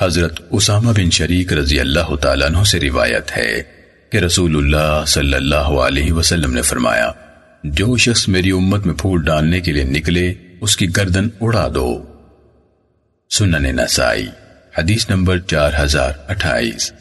حضرت اسامہ بن شریک رضی اللہ تعالیٰ عنہ سے روایت ہے کہ رسول اللہ صلی اللہ علیہ وسلم نے فرمایا، جو شخص میری امت میں پھول ڈالنے کے لیے نکلے، اس کی گردن اڑا دو۔ سنن نسائی، حدیث نمبر چار ہزار اٹھائیس۔